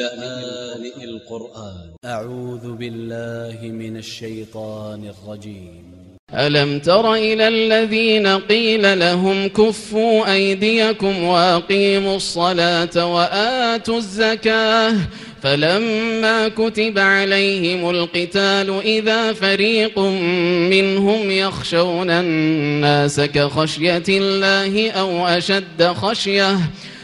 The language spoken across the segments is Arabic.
لآن القرآن. أ ع و ذ ب ا ل ل ه من ا ل ش ي ط ا ن ا ل ج ي م ألم تر إلى الذين قيل لهم كفوا أيديكم وأقيموا الصلاة وآتوا الزكاة فلما كتب عليهم القتال إذا فريق منهم يخشون الناس كخشية الله أو أشد خشية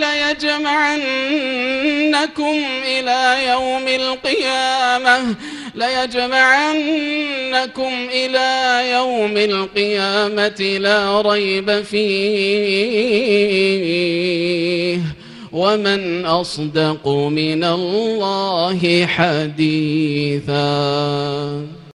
ليجمعنكم إلى يوم القيامة. ليجمعنكم إلى يوم القيامة لا ريب فيه. ومن أصدق من الله حديثاً.